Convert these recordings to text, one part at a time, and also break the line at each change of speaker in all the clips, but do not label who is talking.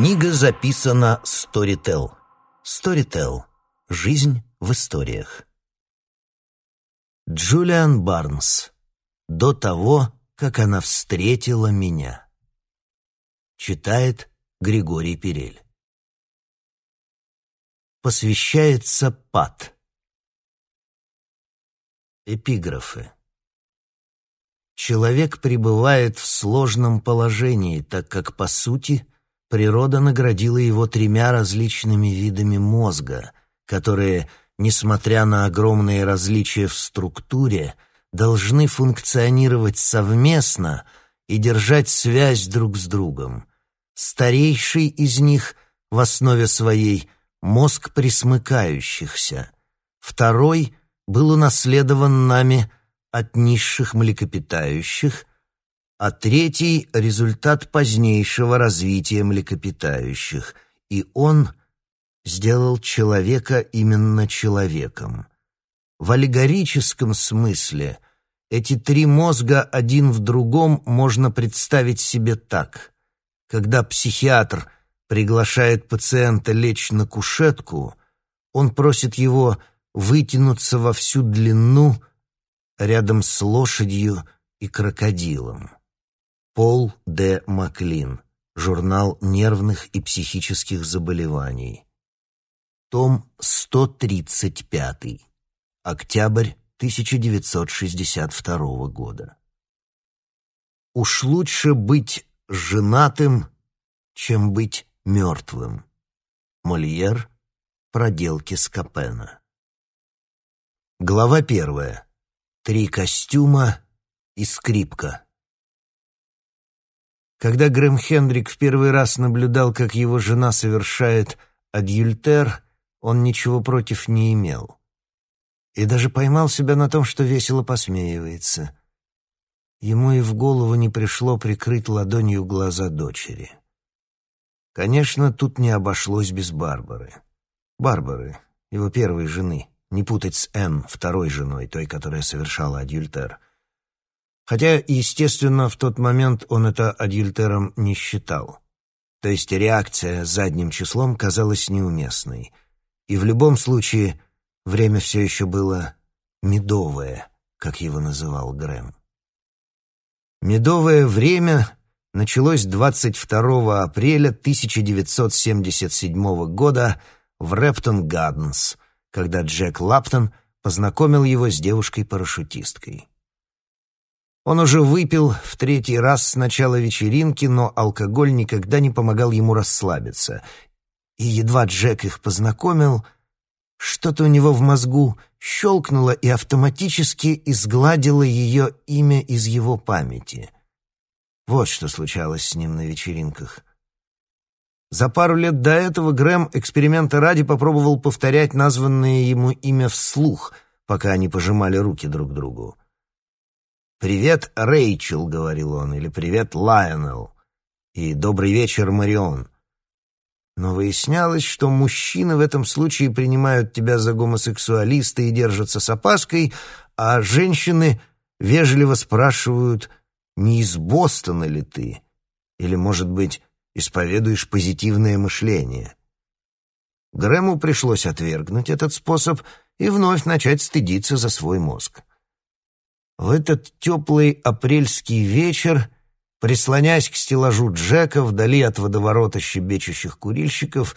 Книга записана Storytel. Storytel. Жизнь в историях. Джулиан Барнс. До того, как она встретила меня. Читает Григорий Перель. Посвящается Пат. Эпиграфы. Человек пребывает в сложном положении, так как, по сути, природа наградила его тремя различными видами мозга, которые, несмотря на огромные различия в структуре, должны функционировать совместно и держать связь друг с другом. Старейший из них в основе своей — мозг присмыкающихся. Второй был унаследован нами от низших млекопитающих, а третий — результат позднейшего развития млекопитающих, и он сделал человека именно человеком. В аллегорическом смысле эти три мозга один в другом можно представить себе так. Когда психиатр приглашает пациента лечь на кушетку, он просит его вытянуться во всю длину рядом с лошадью и крокодилом. Пол Д. Маклин. Журнал нервных и психических заболеваний. Том 135. Октябрь 1962 года. Уж лучше быть женатым, чем быть мертвым. Мольер. Проделки Скопена. Глава первая. Три костюма и скрипка. Когда Грэм Хендрик в первый раз наблюдал, как его жена совершает адюльтер, он ничего против не имел. И даже поймал себя на том, что весело посмеивается. Ему и в голову не пришло прикрыть ладонью глаза дочери. Конечно, тут не обошлось без Барбары. Барбары, его первой жены, не путать с Энн, второй женой, той, которая совершала адюльтер. Хотя, естественно, в тот момент он это адюльтером не считал. То есть реакция задним числом казалась неуместной. И в любом случае время все еще было «медовое», как его называл Грэм. «Медовое время» началось 22 апреля 1977 года в Рэптон Гарденс, когда Джек Лаптон познакомил его с девушкой-парашютисткой. Он уже выпил в третий раз с начала вечеринки, но алкоголь никогда не помогал ему расслабиться. И едва Джек их познакомил, что-то у него в мозгу щелкнуло и автоматически изгладило ее имя из его памяти. Вот что случалось с ним на вечеринках. За пару лет до этого Грэм эксперимента ради попробовал повторять названное ему имя вслух, пока они пожимали руки друг другу. «Привет, Рэйчел», — говорил он, или «Привет, Лайонел», и «Добрый вечер, Марион». Но выяснялось, что мужчины в этом случае принимают тебя за гомосексуалиста и держатся с опаской, а женщины вежливо спрашивают, не из Бостона ли ты, или, может быть, исповедуешь позитивное мышление. Грэму пришлось отвергнуть этот способ и вновь начать стыдиться за свой мозг. В этот теплый апрельский вечер, прислонясь к стеллажу Джека вдали от водоворота щебечущих курильщиков,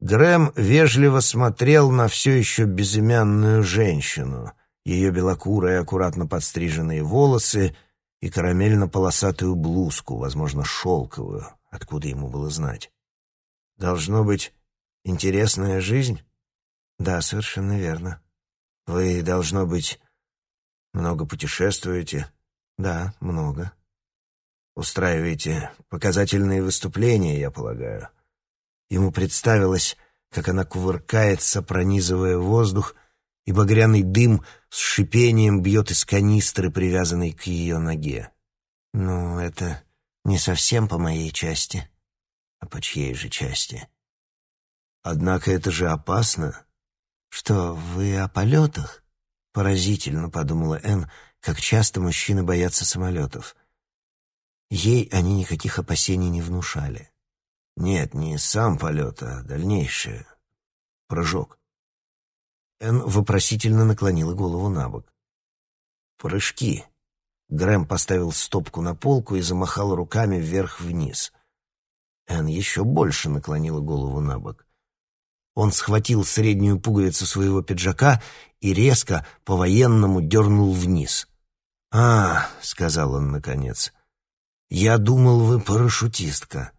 Грэм вежливо смотрел на все еще безымянную женщину, ее белокурые аккуратно подстриженные волосы и карамельно-полосатую блузку, возможно, шелковую, откуда ему было знать. «Должно быть интересная жизнь?» «Да, совершенно верно. Вы, должно быть, много путешествуете? Да, много. Устраиваете показательные выступления, я полагаю. Ему представилось, как она кувыркается, пронизывая воздух, и багряный дым с шипением бьет из канистры, привязанной к ее ноге. Ну, это не совсем по моей части. А по чьей же части? Однако это же опасно. Что, вы о полетах? Поразительно, подумала Энн, как часто мужчины боятся самолетов. Ей они никаких опасений не внушали. Нет, не сам полет, а дальнейшее. Прыжок. Энн вопросительно наклонила голову на бок. «Прыжки». Грэм поставил стопку на полку и замахал руками вверх-вниз. Энн еще больше наклонила голову на бок. Он схватил среднюю пуговицу своего пиджака и резко, по-военному, дернул вниз. «А, — сказал он наконец, — я думал, вы парашютистка».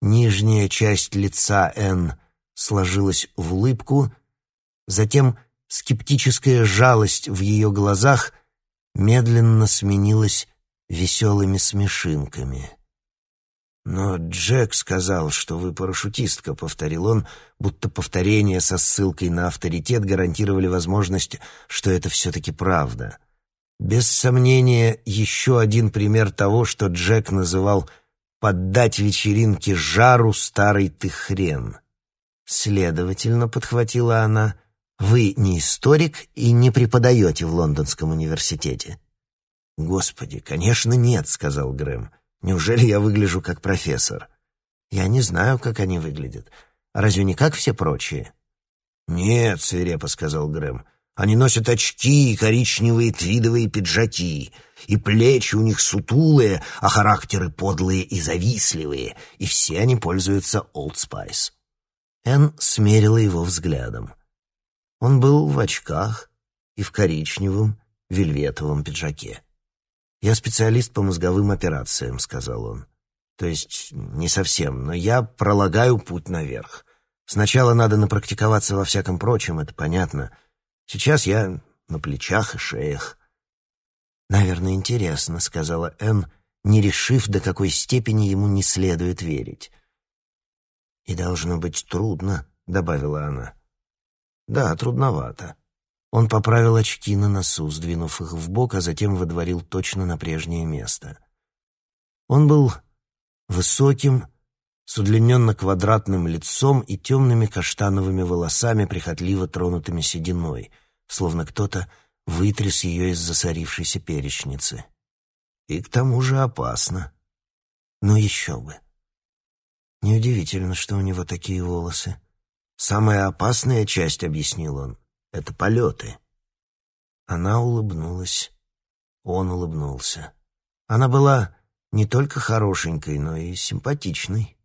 Нижняя часть лица Энн сложилась в улыбку, затем скептическая жалость в ее глазах медленно сменилась веселыми смешинками. «Но Джек сказал, что вы парашютистка», — повторил он, будто повторение со ссылкой на авторитет гарантировали возможность, что это все-таки правда. Без сомнения, еще один пример того, что Джек называл «поддать вечеринке жару старый ты хрен». Следовательно, подхватила она, вы не историк и не преподаете в Лондонском университете. «Господи, конечно, нет», — сказал Грэм. Неужели я выгляжу как профессор? Я не знаю, как они выглядят. Разве не как все прочие? Нет, свирепо сказал Грэм. Они носят очки и коричневые твидовые пиджаки, и плечи у них сутулые, а характеры подлые и завистливые, и все они пользуются Old Spice. Энн смерила его взглядом. Он был в очках и в коричневом вельветовом пиджаке. «Я специалист по мозговым операциям», — сказал он. «То есть не совсем, но я пролагаю путь наверх. Сначала надо напрактиковаться во всяком прочем, это понятно. Сейчас я на плечах и шеях». «Наверное, интересно», — сказала Энн, не решив, до какой степени ему не следует верить. «И должно быть трудно», — добавила она. «Да, трудновато. Он поправил очки на носу, сдвинув их в бок, а затем выдворил точно на прежнее место. Он был высоким, с удлиненно-квадратным лицом и темными каштановыми волосами, прихотливо тронутыми сединой, словно кто-то вытряс ее из засорившейся перечницы. И к тому же опасно. Но еще бы. Неудивительно, что у него такие волосы. Самая опасная часть, объяснил он, это полеты. Она улыбнулась. Он улыбнулся. Она была не только хорошенькой, но и симпатичной.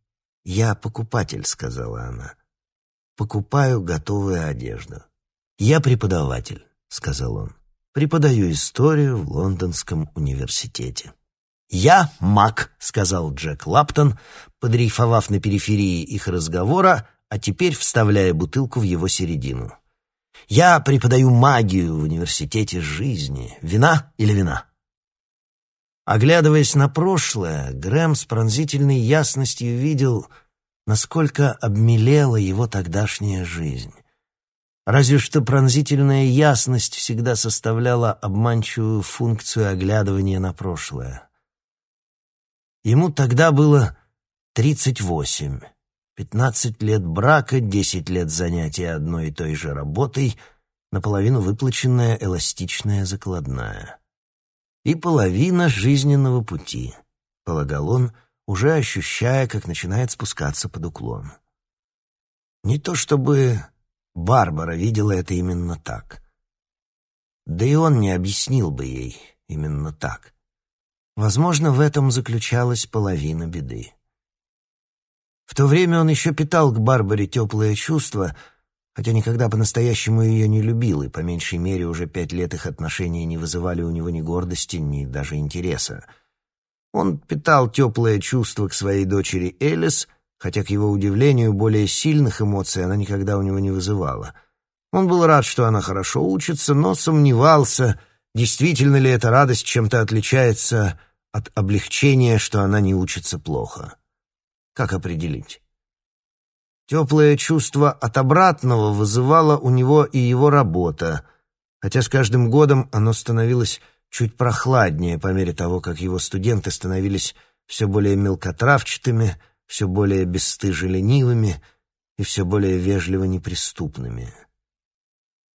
«Я покупатель», — сказала она. «Покупаю готовую одежду». «Я преподаватель», — сказал он. «Преподаю историю в Лондонском университете». «Я маг», — сказал Джек Лаптон, подрейфовав на периферии их разговора, а теперь вставляя бутылку в его середину. Я преподаю магию в университете жизни. Вина или вина?» Оглядываясь на прошлое, Грэм с пронзительной ясностью видел, насколько обмелела его тогдашняя жизнь. Разве что пронзительная ясность всегда составляла обманчивую функцию оглядывания на прошлое. Ему тогда было тридцать восемь. Пятнадцать лет брака, десять лет занятия одной и той же работой, наполовину выплаченная эластичная закладная. И половина жизненного пути, полагал он, уже ощущая, как начинает спускаться под уклон. Не то чтобы Барбара видела это именно так. Да и он не объяснил бы ей именно так. Возможно, в этом заключалась половина беды. В то время он еще питал к Барбаре теплое чувство, хотя никогда по-настоящему ее не любил, и по меньшей мере уже пять лет их отношения не вызывали у него ни гордости, ни даже интереса. Он питал теплое чувство к своей дочери Элис, хотя, к его удивлению, более сильных эмоций она никогда у него не вызывала. Он был рад, что она хорошо учится, но сомневался, действительно ли эта радость чем-то отличается от облегчения, что она не учится плохо. Как определить? Теплое чувство от обратного вызывало у него и его работа, хотя с каждым годом оно становилось чуть прохладнее по мере того, как его студенты становились все более мелкотравчатыми, все более бесстыже ленивыми и все более вежливо неприступными.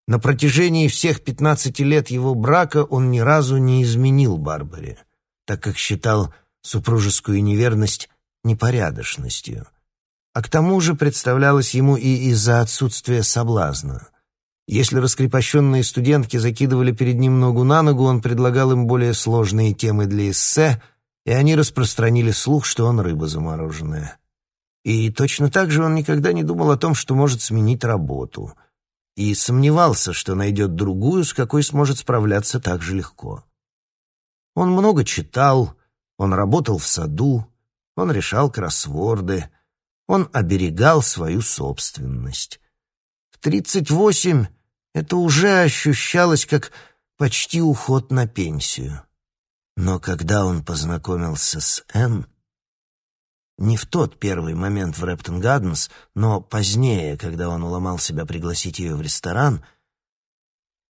На протяжении всех пятнадцати лет его брака он ни разу не изменил Барбаре, так как считал супружескую неверность непорядочностью, а к тому же представлялось ему и из-за отсутствия соблазна. Если раскрепощенные студентки закидывали перед ним ногу на ногу, он предлагал им более сложные темы для эссе, и они распространили слух, что он рыба замороженная. И точно так же он никогда не думал о том, что может сменить работу, и сомневался, что найдет другую, с какой сможет справляться так же легко. Он много читал, он работал в саду, он решал кроссворды, он оберегал свою собственность. В 38 это уже ощущалось как почти уход на пенсию. Но когда он познакомился с Энн, не в тот первый момент в Рэптон Гарденс, но позднее, когда он уломал себя пригласить ее в ресторан,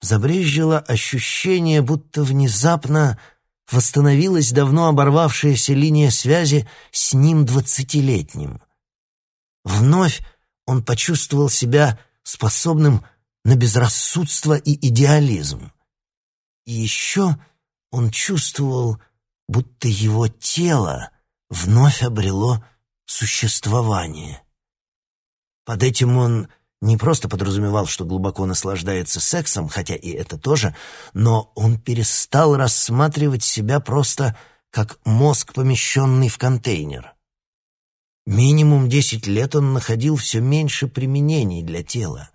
забрезжило ощущение, будто внезапно восстановилась давно оборвавшаяся линия связи с ним двадцатилетним. Вновь он почувствовал себя способным на безрассудство и идеализм. И еще он чувствовал, будто его тело вновь обрело существование. Под этим он не просто подразумевал, что глубоко наслаждается сексом, хотя и это тоже, но он перестал рассматривать себя просто как мозг, помещенный в контейнер. Минимум десять лет он находил все меньше применений для тела.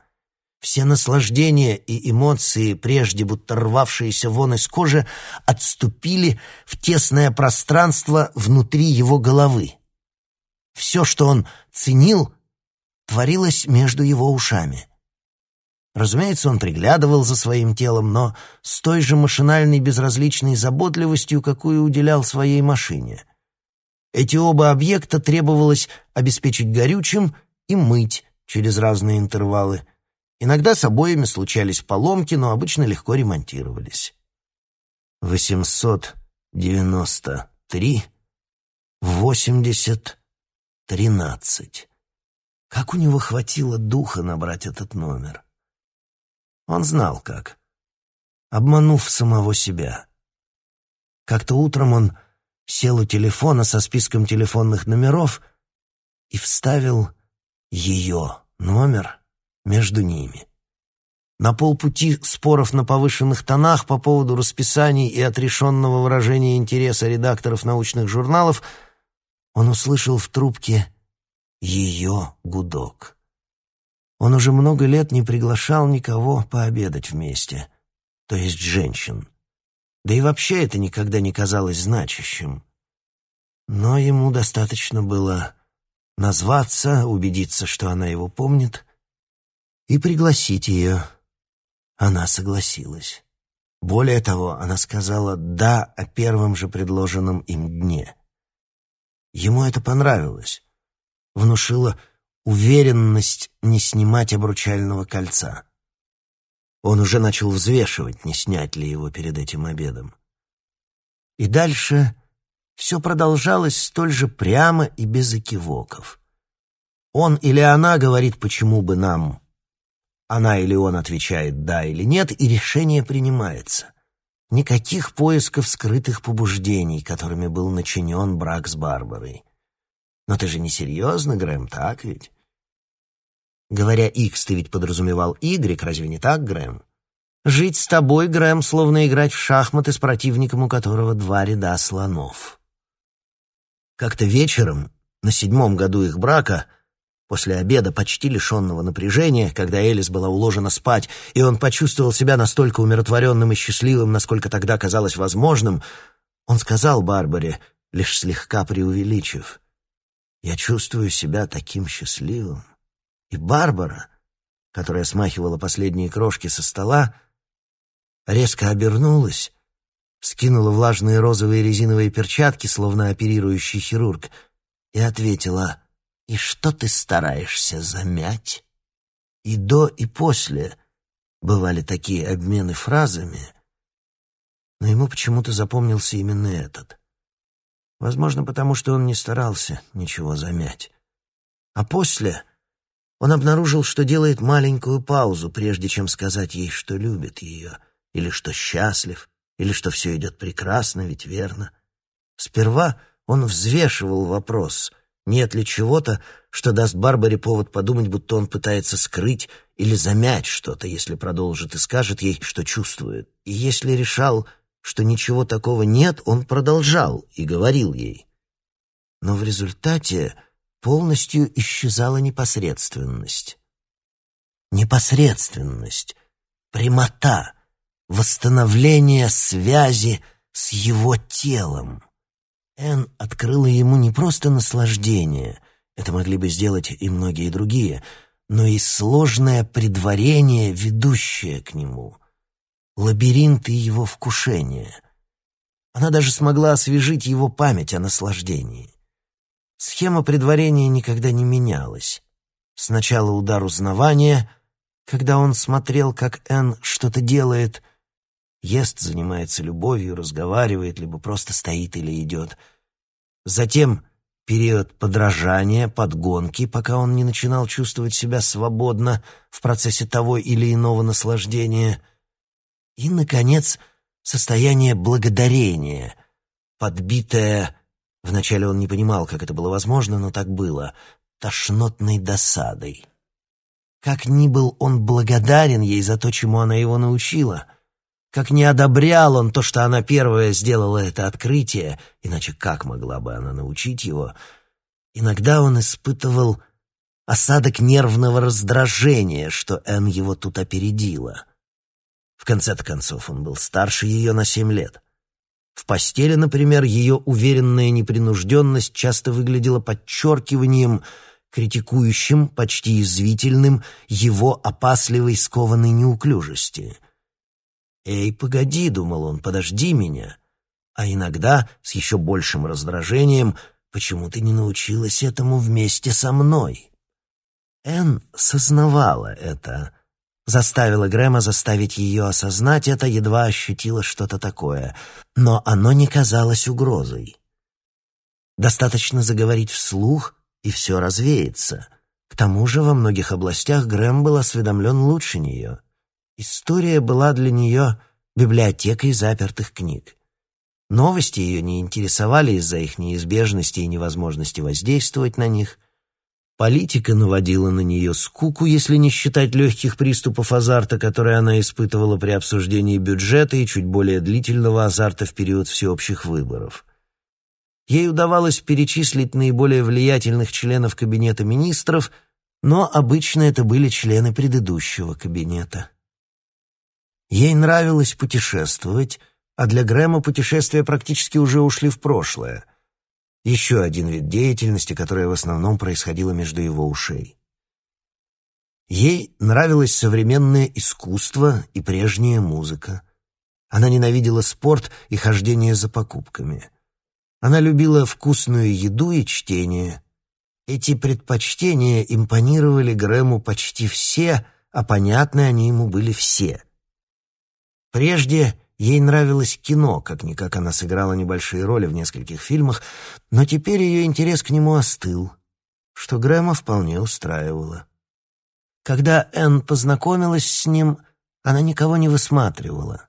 Все наслаждения и эмоции, прежде будто рвавшиеся вон из кожи, отступили в тесное пространство внутри его головы. Все, что он ценил, творилось между его ушами. Разумеется, он приглядывал за своим телом, но с той же машинальной безразличной заботливостью, какую уделял своей машине. Эти оба объекта требовалось обеспечить горючим и мыть через разные интервалы. Иногда с обоими случались поломки, но обычно легко ремонтировались. 893, 80, 13. Как у него хватило духа набрать этот номер? Он знал как. Обманув самого себя. Как-то утром он сел у телефона со списком телефонных номеров и вставил ее номер между ними. На полпути споров на повышенных тонах по поводу расписаний и отрешенного выражения интереса редакторов научных журналов он услышал в трубке ее гудок. Он уже много лет не приглашал никого пообедать вместе, то есть женщин. Да и вообще это никогда не казалось значащим. Но ему достаточно было назваться, убедиться, что она его помнит, и пригласить ее. Она согласилась. Более того, она сказала «да» о первом же предложенном им дне. Ему это понравилось. Внушило уверенность не снимать обручального кольца. Он уже начал взвешивать, не снять ли его перед этим обедом. И дальше все продолжалось столь же прямо и без экивоков. Он или она говорит, почему бы нам. Она или он отвечает «да» или «нет», и решение принимается. Никаких поисков скрытых побуждений, которыми был начинен брак с Барбарой. Но ты же не серьезно, Грэм, так ведь? Говоря «Икс», ты ведь подразумевал «Y», разве не так, Грэм? Жить с тобой, Грэм, словно играть в шахматы с противником, у которого два ряда слонов. Как-то вечером, на седьмом году их брака, после обеда, почти лишенного напряжения, когда Элис была уложена спать, и он почувствовал себя настолько умиротворенным и счастливым, насколько тогда казалось возможным, он сказал Барбаре, лишь слегка преувеличив, «Я чувствую себя таким счастливым». И Барбара, которая смахивала последние крошки со стола, резко обернулась, скинула влажные розовые резиновые перчатки, словно оперирующий хирург, и ответила «И что ты стараешься замять?» И до, и после бывали такие обмены фразами, но ему почему-то запомнился именно этот. Возможно, потому что он не старался ничего замять. А после он обнаружил, что делает маленькую паузу, прежде чем сказать ей, что любит ее, или что счастлив, или что все идет прекрасно, ведь верно. Сперва он взвешивал вопрос, Нет ли чего-то, что даст Барбаре повод подумать, будто он пытается скрыть или замять что-то, если продолжит и скажет ей, что чувствует. И если решал, что ничего такого нет, он продолжал и говорил ей. Но в результате полностью исчезала непосредственность. Непосредственность, прямота, восстановление связи с его телом. Энн открыла ему не просто наслаждение, это могли бы сделать и многие другие, но и сложное предварение, ведущее к нему, лабиринты его вкушения. Она даже смогла освежить его память о наслаждении. Схема предварения никогда не менялась. Сначала удар узнавания, когда он смотрел, как Энн что-то делает, ест, занимается любовью, разговаривает, либо просто стоит или идет. Затем период подражания, подгонки, пока он не начинал чувствовать себя свободно в процессе того или иного наслаждения. И, наконец, состояние благодарения, подбитое Вначале он не понимал, как это было возможно, но так было, тошнотной досадой. Как ни был он благодарен ей за то, чему она его научила, как не одобрял он то, что она первая сделала это открытие, иначе как могла бы она научить его, иногда он испытывал осадок нервного раздражения, что Энн его тут опередила. В конце-то концов, он был старше ее на семь лет — в постели, например, ее уверенная непринужденность часто выглядела подчеркиванием, критикующим, почти извительным, его опасливой скованной неуклюжести. «Эй, погоди», — думал он, — «подожди меня». А иногда, с еще большим раздражением, «почему ты не научилась этому вместе со мной?» Энн сознавала это — заставила Грэма заставить ее осознать это, едва ощутила что-то такое. Но оно не казалось угрозой. Достаточно заговорить вслух, и все развеется. К тому же во многих областях Грэм был осведомлен лучше нее. История была для нее библиотекой запертых книг. Новости ее не интересовали из-за их неизбежности и невозможности воздействовать на них — Политика наводила на нее скуку, если не считать легких приступов азарта, которые она испытывала при обсуждении бюджета и чуть более длительного азарта в период всеобщих выборов. Ей удавалось перечислить наиболее влиятельных членов кабинета министров, но обычно это были члены предыдущего кабинета. Ей нравилось путешествовать, а для Грэма путешествия практически уже ушли в прошлое — еще один вид деятельности, которая в основном происходила между его ушей. Ей нравилось современное искусство и прежняя музыка. Она ненавидела спорт и хождение за покупками. Она любила вкусную еду и чтение. Эти предпочтения импонировали Грэму почти все, а понятны они ему были все. Прежде Ей нравилось кино, как-никак она сыграла небольшие роли в нескольких фильмах, но теперь ее интерес к нему остыл, что Грэма вполне устраивало. Когда Энн познакомилась с ним, она никого не высматривала.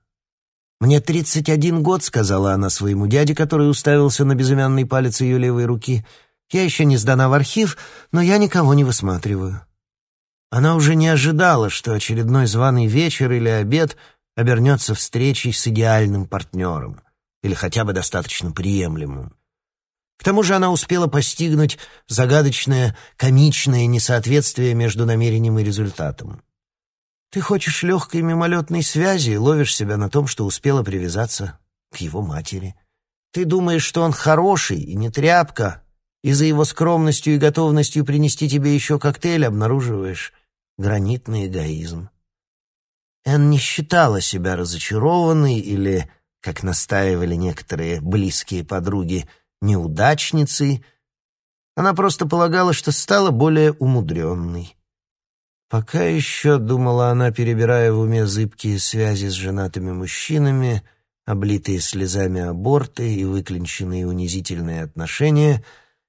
«Мне тридцать один год», — сказала она своему дяде, который уставился на безымянный палец ее левой руки. «Я еще не сдана в архив, но я никого не высматриваю». Она уже не ожидала, что очередной званый вечер или обед — обернется встречей с идеальным партнером или хотя бы достаточно приемлемым. К тому же она успела постигнуть загадочное, комичное несоответствие между намерением и результатом. Ты хочешь легкой мимолетной связи и ловишь себя на том, что успела привязаться к его матери. Ты думаешь, что он хороший и не тряпка, и за его скромностью и готовностью принести тебе еще коктейль обнаруживаешь гранитный эгоизм. Энн не считала себя разочарованной или, как настаивали некоторые близкие подруги, неудачницей. Она просто полагала, что стала более умудренной. Пока еще, думала она, перебирая в уме зыбкие связи с женатыми мужчинами, облитые слезами аборты и выклинченные унизительные отношения,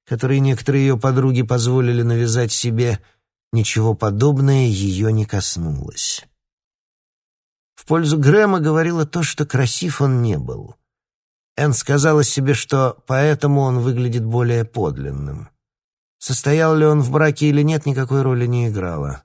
которые некоторые ее подруги позволили навязать себе, ничего подобное ее не коснулось. В пользу Грэма говорило то, что красив он не был. Энн сказала себе, что поэтому он выглядит более подлинным. Состоял ли он в браке или нет, никакой роли не играло.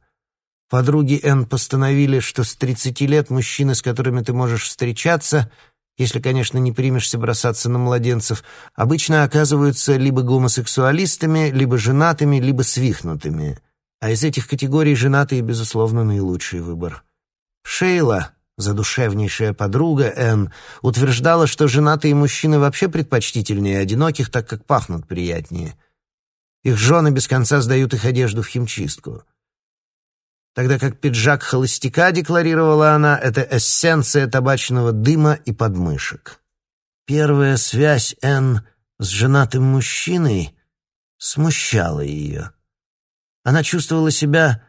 Подруги Энн постановили, что с 30 лет мужчины, с которыми ты можешь встречаться, если, конечно, не примешься бросаться на младенцев, обычно оказываются либо гомосексуалистами, либо женатыми, либо свихнутыми. А из этих категорий женатые, безусловно, наилучший выбор. Шейла, задушевнейшая подруга Энн, утверждала, что женатые мужчины вообще предпочтительнее одиноких, так как пахнут приятнее. Их жены без конца сдают их одежду в химчистку. Тогда как пиджак холостяка, декларировала она, это эссенция табачного дыма и подмышек. Первая связь Энн с женатым мужчиной смущала ее. Она чувствовала себя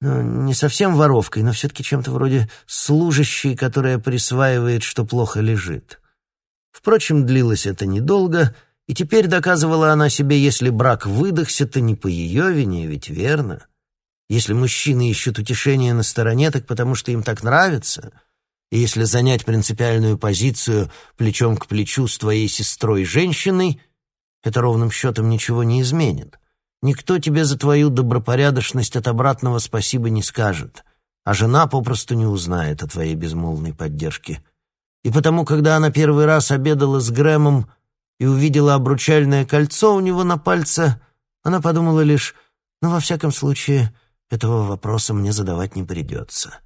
ну, не совсем воровкой, но все-таки чем-то вроде служащей, которая присваивает, что плохо лежит. Впрочем, длилось это недолго, и теперь доказывала она себе, если брак выдохся, то не по ее вине, ведь верно. Если мужчины ищут утешения на стороне, так потому что им так нравится. И если занять принципиальную позицию плечом к плечу с твоей сестрой-женщиной, это ровным счетом ничего не изменит. Никто тебе за твою добропорядочность от обратного спасибо не скажет, а жена попросту не узнает о твоей безмолвной поддержке. И потому, когда она первый раз обедала с Грэмом и увидела обручальное кольцо у него на пальце, она подумала лишь, ну, во всяком случае, этого вопроса мне задавать не придется.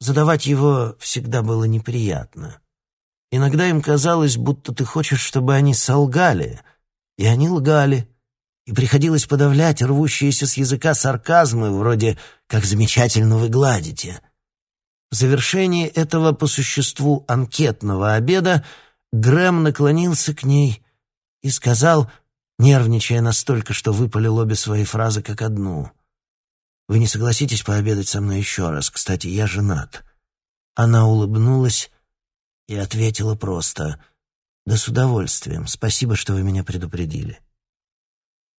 Задавать его всегда было неприятно. Иногда им казалось, будто ты хочешь, чтобы они солгали, и они лгали — и приходилось подавлять рвущиеся с языка сарказмы, вроде «как замечательно вы гладите». В завершении этого по существу анкетного обеда Грэм наклонился к ней и сказал, нервничая настолько, что выпалил обе свои фразы как одну. «Вы не согласитесь пообедать со мной еще раз? Кстати, я женат». Она улыбнулась и ответила просто «Да с удовольствием. Спасибо, что вы меня предупредили».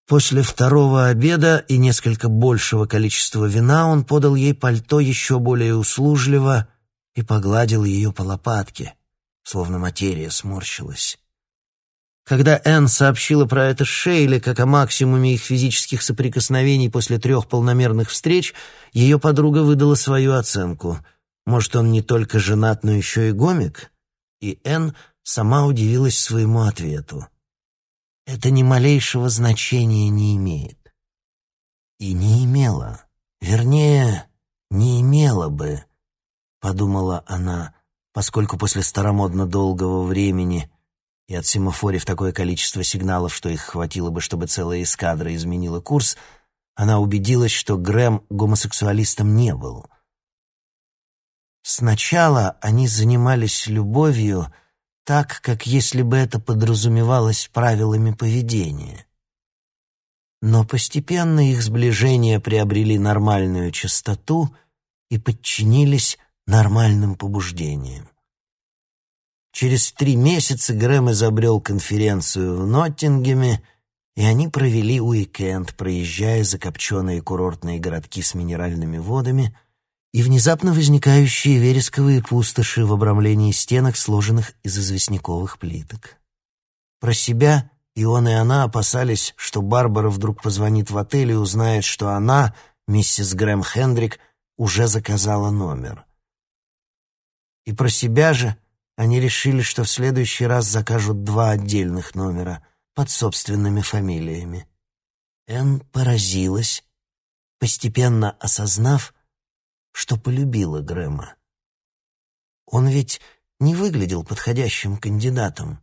После второго обеда и несколько большего количества вина он подал ей пальто еще более услужливо и погладил ее по лопатке, словно материя сморщилась. Когда Энн сообщила про это Шейле как о максимуме их физических соприкосновений после трех полномерных встреч, ее подруга выдала свою оценку. Может, он не только женат, но еще и гомик? И Энн сама удивилась своему ответу это ни малейшего значения не имеет. И не имело. Вернее, не имело бы, подумала она, поскольку после старомодно долгого времени и от семафорив такое количество сигналов, что их хватило бы, чтобы целая эскадра изменила курс, она убедилась, что Грэм гомосексуалистом не был. Сначала они занимались любовью — так, как если бы это подразумевалось правилами поведения. Но постепенно их сближения приобрели нормальную частоту и подчинились нормальным побуждениям. Через три месяца Грэм изобрел конференцию в Ноттингеме, и они провели уикенд, проезжая закопченные курортные городки с минеральными водами — и внезапно возникающие вересковые пустоши в обрамлении стенок, сложенных из известняковых плиток. Про себя и он, и она опасались, что Барбара вдруг позвонит в отель и узнает, что она, миссис Грэм Хендрик, уже заказала номер. И про себя же они решили, что в следующий раз закажут два отдельных номера под собственными фамилиями. Энн поразилась, постепенно осознав, что полюбила Грэма. Он ведь не выглядел подходящим кандидатом.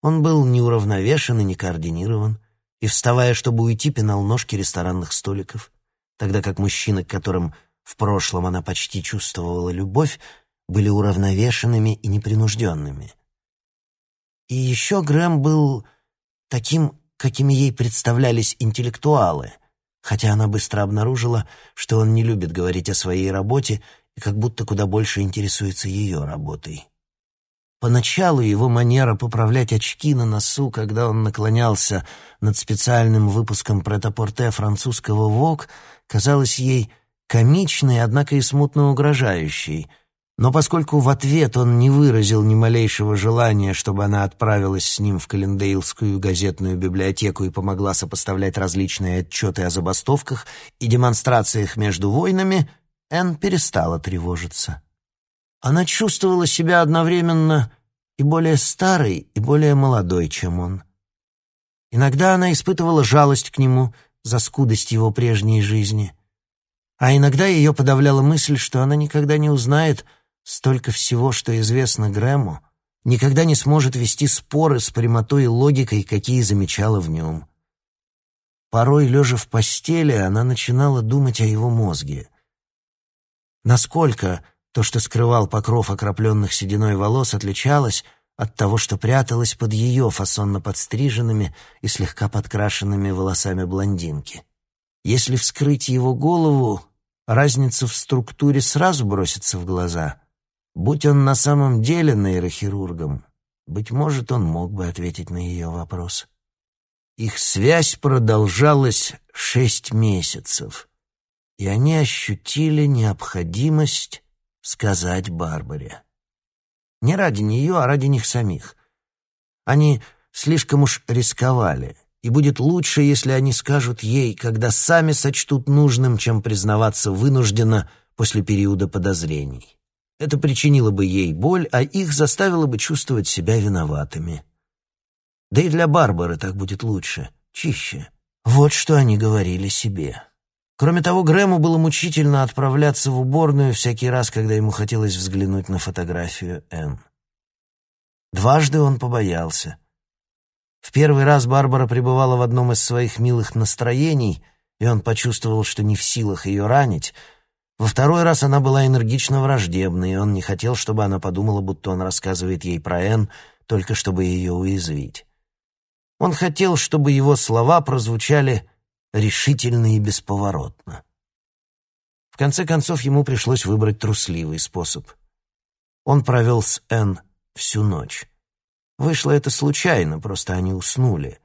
Он был неуравновешен и не координирован, и, вставая, чтобы уйти, пинал ножки ресторанных столиков, тогда как мужчины, к которым в прошлом она почти чувствовала любовь, были уравновешенными и непринужденными. И еще Грэм был таким, какими ей представлялись интеллектуалы, хотя она быстро обнаружила, что он не любит говорить о своей работе и как будто куда больше интересуется ее работой. Поначалу его манера поправлять очки на носу, когда он наклонялся над специальным выпуском претапорте французского «Вог», казалась ей комичной, однако и смутно угрожающей. Но поскольку в ответ он не выразил ни малейшего желания, чтобы она отправилась с ним в Календейлскую газетную библиотеку и помогла сопоставлять различные отчеты о забастовках и демонстрациях между войнами, Энн перестала тревожиться. Она чувствовала себя одновременно и более старой, и более молодой, чем он. Иногда она испытывала жалость к нему за скудость его прежней жизни, а иногда ее подавляла мысль, что она никогда не узнает столько всего, что известно Грэму, никогда не сможет вести споры с прямотой и логикой, какие замечала в нем. Порой, лежа в постели, она начинала думать о его мозге. Насколько то, что скрывал покров окропленных сединой волос, отличалось от того, что пряталось под ее фасонно подстриженными и слегка подкрашенными волосами блондинки. Если вскрыть его голову, разница в структуре сразу бросится в глаза. Будь он на самом деле нейрохирургом, быть может, он мог бы ответить на ее вопрос. Их связь продолжалась шесть месяцев, и они ощутили необходимость сказать Барбаре. Не ради нее, а ради них самих. Они слишком уж рисковали, и будет лучше, если они скажут ей, когда сами сочтут нужным, чем признаваться вынужденно после периода подозрений. Это причинило бы ей боль, а их заставило бы чувствовать себя виноватыми. Да и для Барбары так будет лучше, чище. Вот что они говорили себе. Кроме того, Грэму было мучительно отправляться в уборную всякий раз, когда ему хотелось взглянуть на фотографию Энн. Дважды он побоялся. В первый раз Барбара пребывала в одном из своих милых настроений, и он почувствовал, что не в силах ее ранить. Во второй раз она была энергично враждебной, и он не хотел, чтобы она подумала, будто он рассказывает ей про Энн, только чтобы ее уязвить. Он хотел, чтобы его слова прозвучали решительно и бесповоротно. В конце концов, ему пришлось выбрать трусливый способ. Он провел с Энн всю ночь. Вышло это случайно, просто они уснули.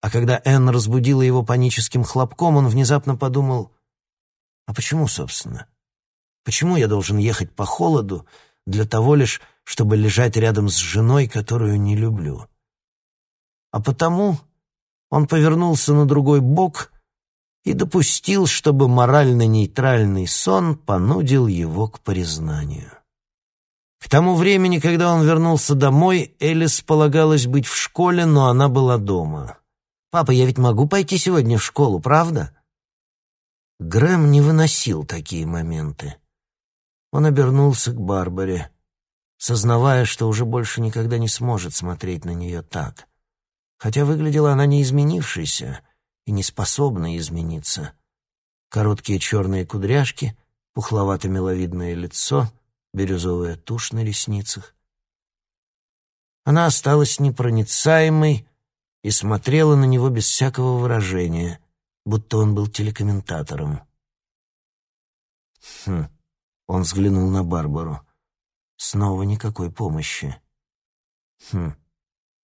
А когда Энн разбудила его паническим хлопком, он внезапно подумал, а почему, собственно? Почему я должен ехать по холоду для того лишь, чтобы лежать рядом с женой, которую не люблю? А потому он повернулся на другой бок и допустил, чтобы морально-нейтральный сон понудил его к признанию. К тому времени, когда он вернулся домой, Элис полагалось быть в школе, но она была дома. «Папа, я ведь могу пойти сегодня в школу, правда?» Грэм не выносил такие моменты. Он обернулся к Барбаре, сознавая, что уже больше никогда не сможет смотреть на нее так. Хотя выглядела она не изменившейся, и не способна измениться. Короткие черные кудряшки, пухловато-миловидное лицо, бирюзовая тушь на ресницах. Она осталась непроницаемой и смотрела на него без всякого выражения, будто он был телекомментатором. Хм, он взглянул на Барбару. Снова никакой помощи. Хм,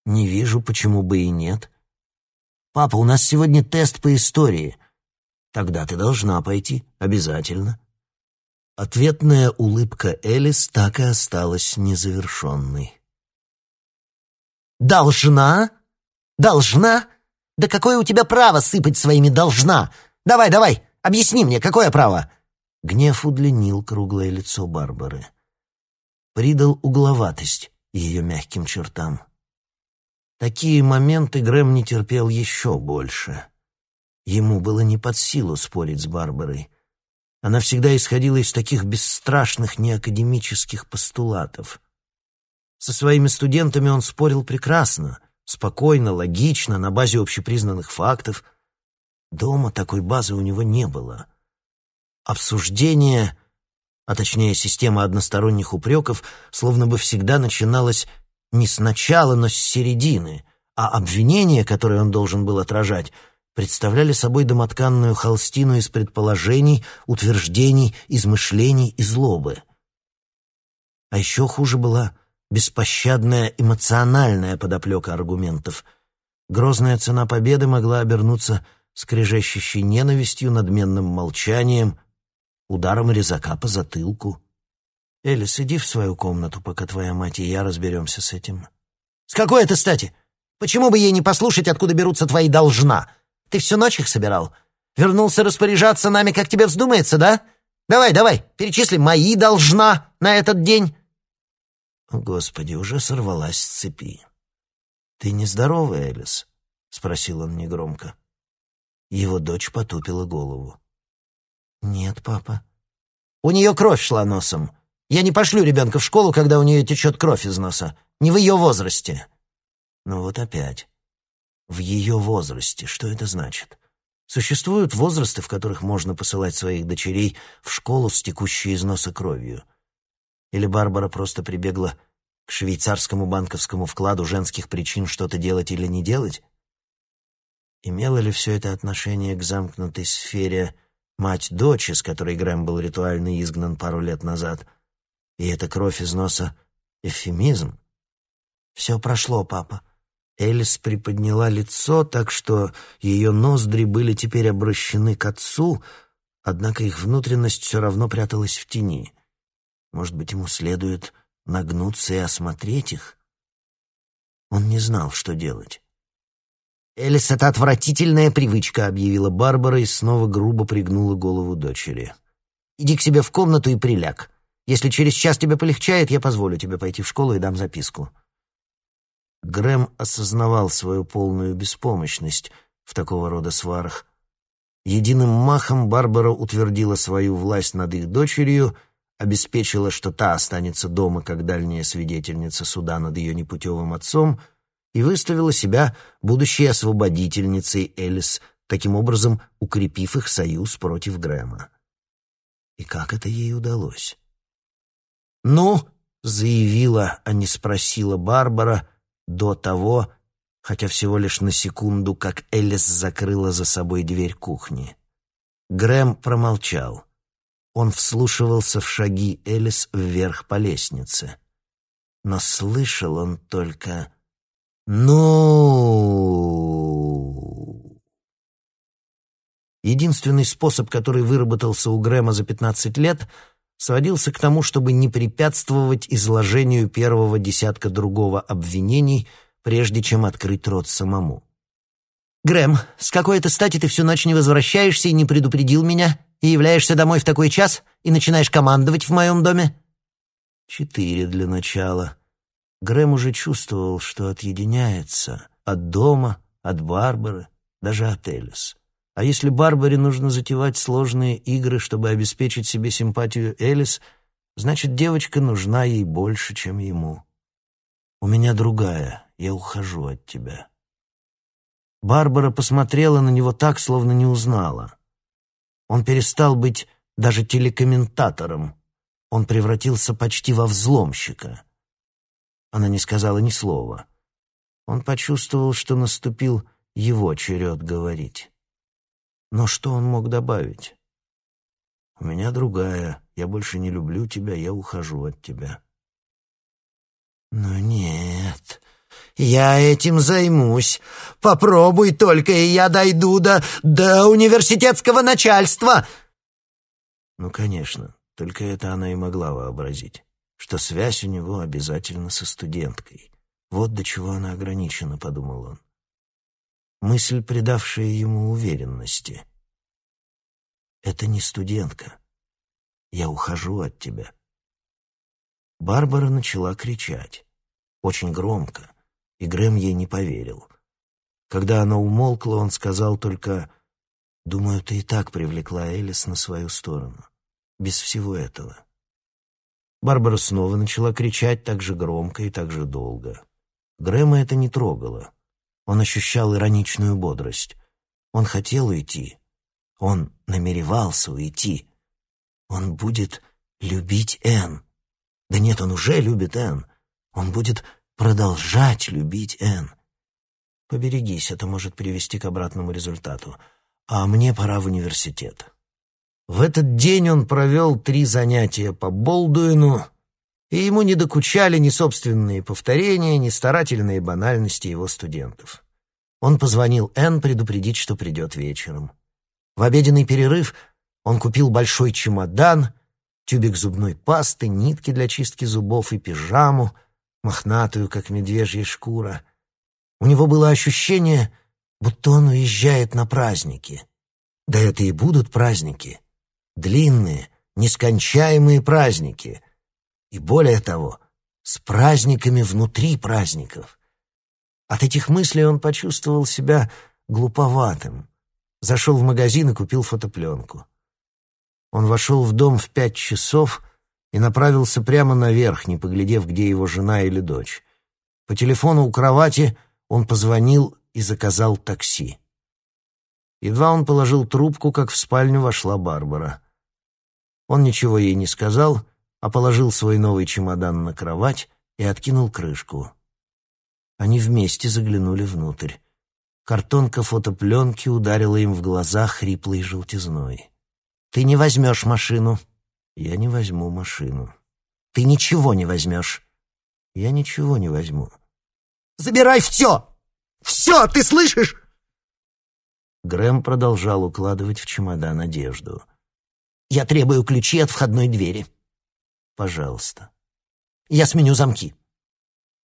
не вижу, почему бы и нет. «Папа, у нас сегодня тест по истории». «Тогда ты должна пойти, обязательно». Ответная улыбка Элис так и осталась незавершенной.
«Должна? Должна? Да какое у тебя право сыпать своими «должна»? Давай, давай, объясни мне, какое право?»
Гнев удлинил круглое лицо Барбары. Придал угловатость ее мягким чертам. Такие моменты Грэм не терпел еще больше. Ему было не под силу спорить с Барбарой. Она всегда исходила из таких бесстрашных неакадемических постулатов. Со своими студентами он спорил прекрасно, спокойно, логично, на базе общепризнанных фактов. Дома такой базы у него не было. Обсуждение, а точнее система односторонних упреков, словно бы всегда начиналось не сначала, но с середины, а обвинения, которые он должен был отражать, представляли собой домотканную холстину из предположений, утверждений, измышлений и злобы. А еще хуже была беспощадная эмоциональная подоплека аргументов. Грозная цена победы могла обернуться скрежещущей ненавистью, надменным молчанием, ударом резака по затылку. Элис, иди в свою комнату, пока твоя мать и я разберемся с этим.
С какой это стати? Почему бы ей не послушать, откуда берутся твои должна? Ты всю ночь их собирал? Вернулся распоряжаться нами, как тебе вздумается, да? Давай, давай, перечисли мои должна на этот день.
Господи, уже сорвалась с цепи. Ты нездоровая, Элис? спросил он негромко. Его дочь потупила голову.
Нет, папа. У нее кровь шла носом. Я не пошлю ребенка в школу, когда у нее течет кровь из носа. Не в ее возрасте.
Ну вот опять. В ее возрасте. Что это значит? Существуют возрасты, в которых можно посылать своих дочерей в школу с текущей из носа кровью. Или Барбара просто прибегла к швейцарскому банковскому вкладу женских причин что-то делать или не делать? Имело ли все это отношение к замкнутой сфере мать-дочь, из которой Грэм был ритуально изгнан пару лет назад? И эта кровь из носа — эвфемизм?
«Все прошло, папа»,
Элис приподняла лицо так, что ее ноздри были теперь обращены к отцу, однако их внутренность все равно пряталась в тени. Может быть, ему следует нагнуться и осмотреть их? Он не знал, что делать.
«Элис, это отвратительная привычка», — объявила Барбара и снова грубо пригнула голову дочери. «Иди к себе в комнату и приляг. Если через час тебе полегчает, я позволю тебе пойти в школу и дам записку».
Грэм осознавал свою полную беспомощность в такого рода сварах. Единым махом Барбара утвердила свою власть над их дочерью, обеспечила, что та останется дома как дальняя свидетельница суда над ее непутевым отцом, и выставила себя будущей освободительницей Элис, таким образом укрепив их союз против Грэма. И как это ей удалось? «Ну», — заявила, а не спросила Барбара, до того, хотя всего лишь на секунду, как Элис закрыла за собой дверь кухни. Грэм промолчал. Он вслушивался в шаги Элис вверх по лестнице. Но слышал он только «Ну...» Единственный способ, который выработался у Грэма за пятнадцать лет — сводился к тому, чтобы не препятствовать изложению первого десятка другого обвинений, прежде чем открыть рот самому.
«Грэм, с какой это стати ты всю ночь не возвращаешься и не предупредил меня, и являешься домой в такой час, и начинаешь командовать в моем доме?»
Четыре для начала. Грэм уже чувствовал, что отъединяется от дома, от Барбары, даже от Элис. А если Барбаре нужно затевать сложные игры, чтобы обеспечить себе симпатию Элис, значит, девочка нужна ей больше, чем ему. У меня другая, я ухожу от тебя. Барбара посмотрела на него так, словно не узнала. Он перестал быть даже телекомментатором. Он превратился почти во взломщика. Она не сказала ни слова. Он почувствовал, что наступил его черед говорить. Но что он мог добавить? «У меня другая. Я больше не люблю тебя, я ухожу от тебя».
«Ну нет, я этим займусь. Попробуй только, и я дойду до... до университетского начальства!»
Ну, конечно, только это она и могла вообразить, что связь у него обязательно со студенткой. Вот до чего она ограничена, подумал он мысль, придавшая ему уверенности. «Это не студентка. Я ухожу от тебя». Барбара начала кричать. Очень громко, и Грэм ей не поверил. Когда она умолкла, он сказал только «Думаю, ты и так привлекла Элис на свою сторону. Без всего этого». Барбара снова начала кричать так же громко и так же долго. Грэма это не трогало. Он ощущал ироничную бодрость. Он хотел уйти. Он намеревался уйти. Он будет любить Энн. Да нет, он уже любит Энн. Он будет продолжать любить Энн. Поберегись, это может привести к обратному результату. А мне пора в университет. В этот день он провел три занятия по Болдуину, и ему не докучали ни собственные повторения, ни старательные банальности его студентов. Он позвонил Энн предупредить, что придет вечером. В обеденный перерыв он купил большой чемодан, тюбик зубной пасты, нитки для чистки зубов и пижаму, мохнатую, как медвежья шкура. У него было ощущение, будто он уезжает на праздники. Да это и будут праздники. Длинные, нескончаемые праздники. И более того, с праздниками внутри праздников. От этих мыслей он почувствовал себя глуповатым. Зашел в магазин и купил фотопленку. Он вошел в дом в пять часов и направился прямо наверх, не поглядев, где его жена или дочь. По телефону у кровати он позвонил и заказал такси. Едва он положил трубку, как в спальню вошла Барбара. Он ничего ей не сказал, а положил свой новый чемодан на кровать и откинул крышку. Они вместе заглянули внутрь. Картонка фотопленки ударила им в глаза хриплой желтизной. «Ты не возьмешь машину». «Я не возьму машину». «Ты ничего не возьмешь». «Я ничего не возьму».
«Забирай все! Все, ты слышишь?»
Грэм продолжал укладывать в чемодан одежду.
«Я требую ключи от входной двери».
«Пожалуйста».
«Я сменю замки».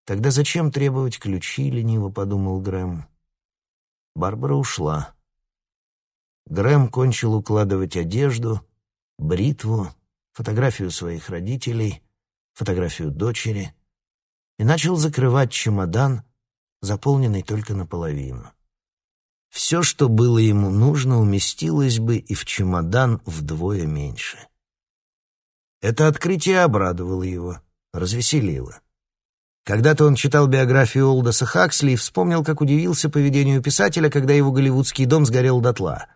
«Тогда зачем требовать ключи?» — лениво подумал Грэм. Барбара ушла. Грэм кончил укладывать одежду, бритву, фотографию своих родителей, фотографию дочери и начал закрывать чемодан, заполненный только наполовину. Все, что было ему нужно, уместилось бы и в чемодан вдвое меньше. Это открытие обрадовало его, развеселило. Когда-то он читал биографию Олдоса Хаксли и вспомнил, как удивился поведению писателя, когда его голливудский дом сгорел дотла.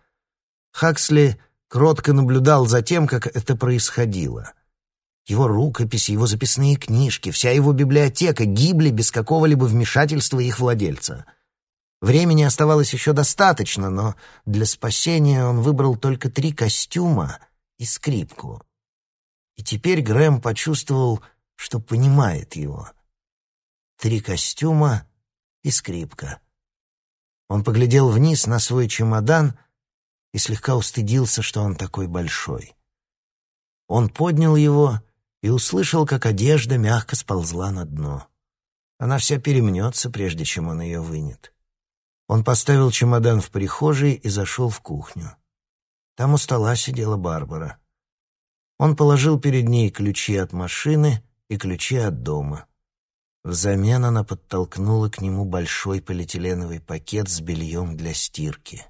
Хаксли кротко наблюдал за тем, как это происходило. Его рукописи, его записные книжки, вся его библиотека гибли без какого-либо вмешательства их владельца — Времени оставалось еще достаточно, но для спасения он выбрал только три костюма и скрипку. И теперь Грэм почувствовал, что понимает его. Три костюма и скрипка. Он поглядел вниз на свой чемодан и слегка устыдился, что он такой большой. Он поднял его и услышал, как одежда мягко сползла на дно. Она вся перемнется, прежде чем он ее вынет. Он поставил чемодан в прихожей и зашел в кухню. Там у стола сидела Барбара. Он положил перед ней ключи от машины и ключи от дома. Взамен она подтолкнула к нему большой полиэтиленовый пакет с бельем для стирки.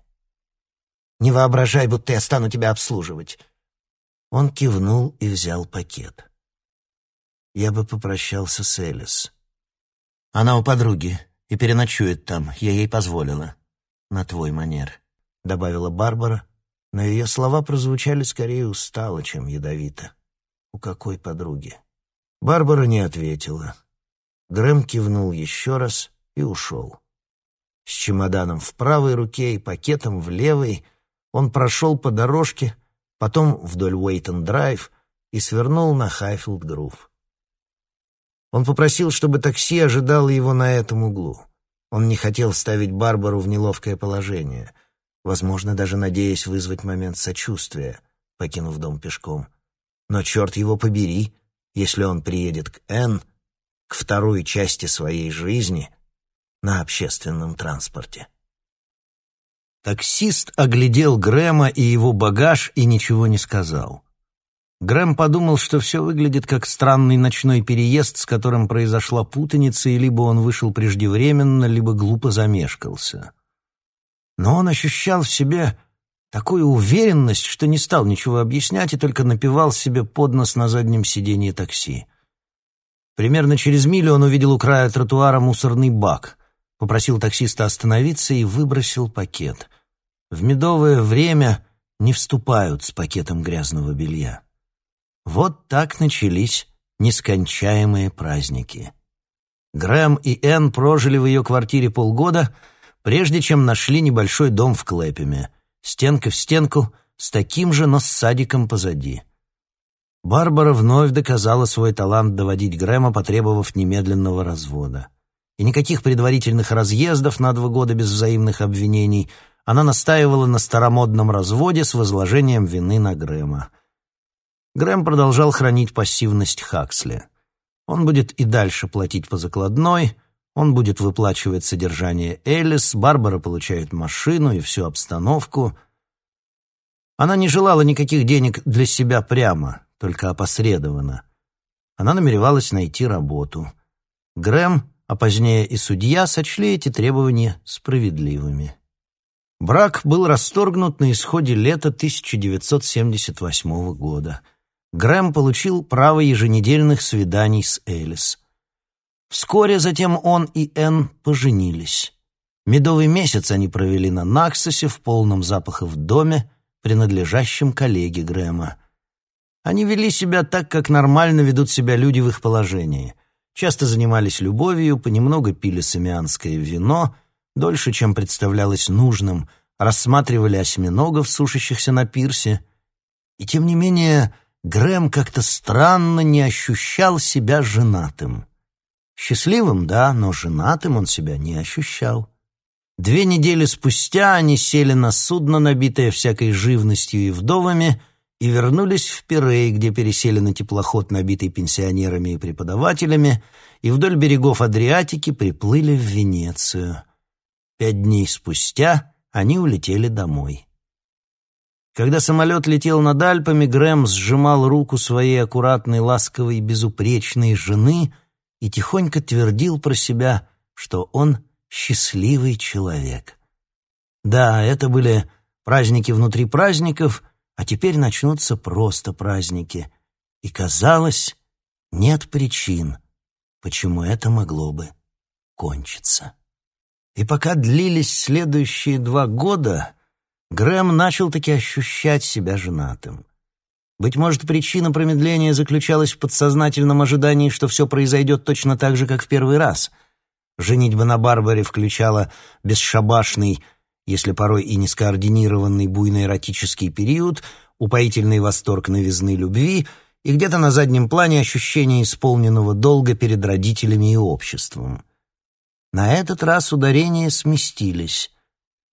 «Не воображай, будто я стану тебя обслуживать».
Он кивнул и взял пакет. Я бы попрощался с Элис.
«Она у подруги и переночует там, я ей позволила. На твой манер», — добавила Барбара, но ее слова прозвучали скорее устало, чем ядовито.
«У какой подруги?» Барбара не ответила. Грэм кивнул еще раз и ушел. С чемоданом в правой руке и пакетом в левой он прошел по дорожке, потом вдоль Уэйтон-драйв и свернул на Хайфилд-грув. Он попросил, чтобы такси ожидало его на этом углу. Он не хотел ставить Барбару в неловкое положение, возможно, даже надеясь вызвать момент сочувствия, покинув дом пешком. Но черт его побери, если он приедет к Энн, к второй части своей жизни, на общественном транспорте. Таксист оглядел Грэма и его багаж и ничего не сказал. Грэм подумал, что все выглядит как странный ночной переезд, с которым произошла путаница, и либо он вышел преждевременно, либо глупо замешкался. Но он ощущал в себе такую уверенность, что не стал ничего объяснять и только напевал себе под нос на заднем сиденье такси. Примерно через милю он увидел у края тротуара мусорный бак, попросил таксиста остановиться и выбросил пакет. В медовое время не вступают с пакетом грязного белья. Вот так начались нескончаемые праздники. Грэм и Энн прожили в ее квартире полгода, прежде чем нашли небольшой дом в Клэпеме, стенка в стенку, с таким же, но с садиком позади. Барбара вновь доказала свой талант доводить Грэма, потребовав немедленного развода. И никаких предварительных разъездов на два года без взаимных обвинений. Она настаивала на старомодном разводе с возложением вины на Грэма. Грэм продолжал хранить пассивность Хаксли. Он будет и дальше платить по закладной, он будет выплачивать содержание Элис, Барбара получает машину и всю обстановку. Она не желала никаких денег для себя прямо, только опосредованно. Она намеревалась найти работу. Грэм, а позднее и судья, сочли эти требования справедливыми. Брак был расторгнут на исходе лета 1978 года. Грэм получил право еженедельных свиданий с Элис. Вскоре затем он и Энн поженились. Медовый месяц они провели на Наксосе в полном запахов доме, принадлежащем коллеге Грэма. Они вели себя так, как нормально ведут себя люди в их положении. Часто занимались любовью, понемногу пили самианское вино, дольше, чем представлялось нужным, рассматривали осьминогов, сушащихся на пирсе. И тем не менее Грэм как-то странно не ощущал себя женатым. Счастливым, да, но женатым он себя не ощущал. Две недели спустя они сели на судно, набитое всякой живностью и вдовами, и вернулись в Пирей, где пересели на теплоход, набитый пенсионерами и преподавателями, и вдоль берегов Адриатики приплыли в Венецию. Пять дней спустя они улетели домой. Когда самолет летел над Альпами, Грэм сжимал руку своей аккуратной, ласковой, безупречной жены — и тихонько твердил про себя, что он счастливый человек. Да, это были праздники внутри праздников, а теперь начнутся просто праздники. И казалось, нет причин, почему это могло бы кончиться. И пока длились следующие два года, Грэм начал таки ощущать себя женатым. Быть может, причина промедления заключалась в подсознательном ожидании, что все произойдет точно так же, как в первый раз. Женитьба на Барбаре включала бесшабашный, если порой и не скоординированный буйно-эротический период, упоительный восторг новизны любви и где-то на заднем плане ощущение исполненного долга перед родителями и обществом. На этот раз ударения сместились.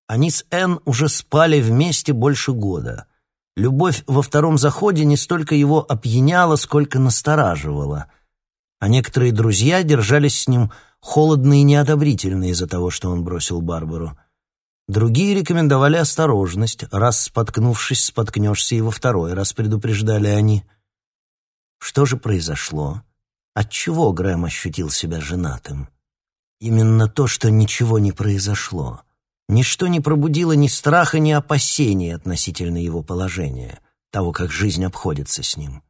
Они с Энн уже спали вместе больше года — Любовь во втором заходе не столько его опьяняла, сколько настораживала. А некоторые друзья держались с ним холодно и неодобрительно из-за того, что он бросил Барбару. Другие рекомендовали осторожность. Раз споткнувшись, споткнешься и во второй раз предупреждали они. Что же произошло? Отчего Грэм ощутил себя женатым? Именно то, что ничего не произошло. Ничто не пробудило ни страха, ни опасений относительно его положения, того, как жизнь обходится с ним.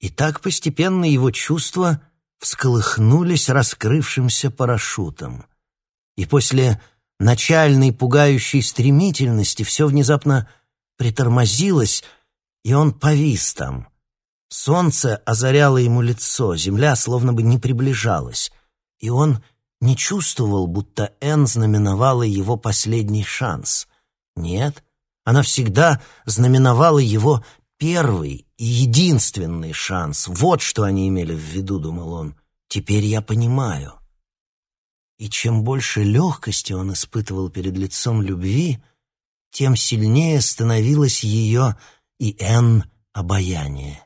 И так постепенно его чувства всколыхнулись раскрывшимся парашютом. И после начальной пугающей стремительности все внезапно притормозилось, и он повис там. Солнце озаряло ему лицо, земля словно бы не приближалась, и он не чувствовал, будто Энн знаменовала его последний шанс. Нет, она всегда знаменовала его первый и единственный шанс. Вот что они имели в виду, думал он. Теперь я понимаю. И чем больше легкости он испытывал перед лицом любви, тем сильнее становилось ее и Энн обаяние.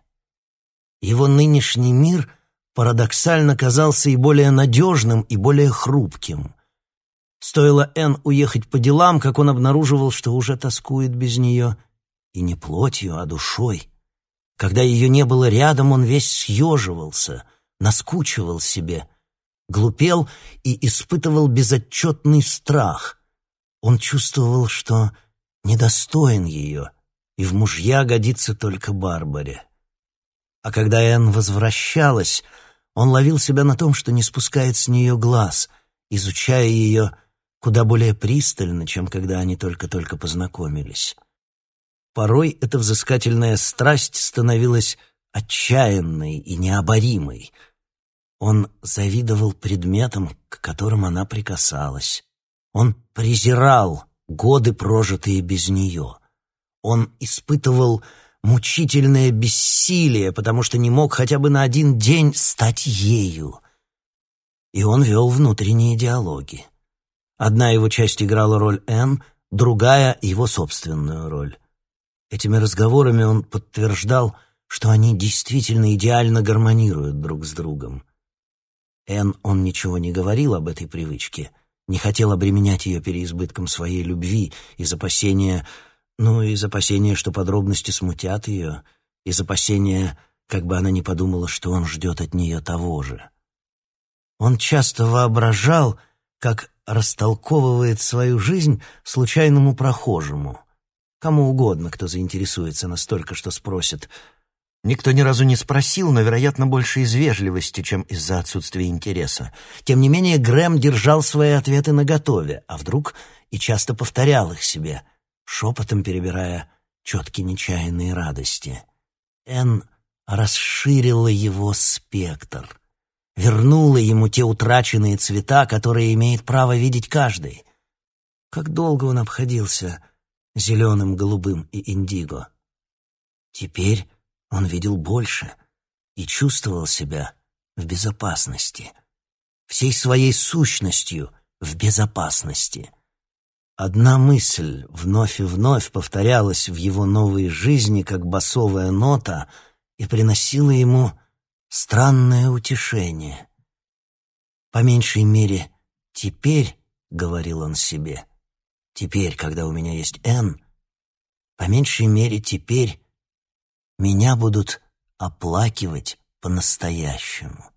Его нынешний мир парадоксально казался и более надежным, и более хрупким. Стоило Энн уехать по делам, как он обнаруживал, что уже тоскует без нее, и не плотью, а душой. Когда ее не было рядом, он весь съеживался, наскучивал себе, глупел и испытывал безотчетный страх. Он чувствовал, что недостоин ее, и в мужья годится только Барбаре. А когда Энн возвращалась, он ловил себя на том, что не спускает с нее глаз, изучая ее куда более пристально, чем когда они только-только познакомились. Порой эта взыскательная страсть становилась отчаянной и необоримой. Он завидовал предметам, к которым она прикасалась. Он презирал годы, прожитые без нее. Он испытывал мучительное бессилие, потому что не мог хотя бы на один день стать ею. И он вел внутренние диалоги. Одна его часть играла роль Н, другая — его собственную роль. Этими разговорами он подтверждал, что они действительно идеально гармонируют друг с другом. Эн он ничего не говорил об этой привычке, не хотел обременять ее переизбытком своей любви из опасения, ну, из опасения, что подробности смутят ее, из опасения, как бы она ни подумала, что он ждет от нее того же. Он часто воображал, как растолковывает свою жизнь случайному прохожему, кому угодно, кто заинтересуется настолько, что спросит. Никто ни разу не спросил, но, вероятно, больше из вежливости, чем из-за отсутствия интереса. Тем не менее, Грэм держал свои ответы наготове, а вдруг и часто повторял их себе, шепотом перебирая четкие нечаянные радости. Энн расширила его спектр — вернула ему те утраченные цвета, которые имеет право видеть каждый. Как долго он обходился зеленым, голубым и индиго. Теперь он видел больше и чувствовал себя в безопасности, всей своей сущностью в безопасности. Одна мысль вновь и вновь повторялась в его новой жизни, как басовая нота, и приносила ему странное утешение. По меньшей мере, теперь, — говорил он себе, — теперь, когда у меня есть Н, по меньшей мере теперь меня будут оплакивать по-настоящему.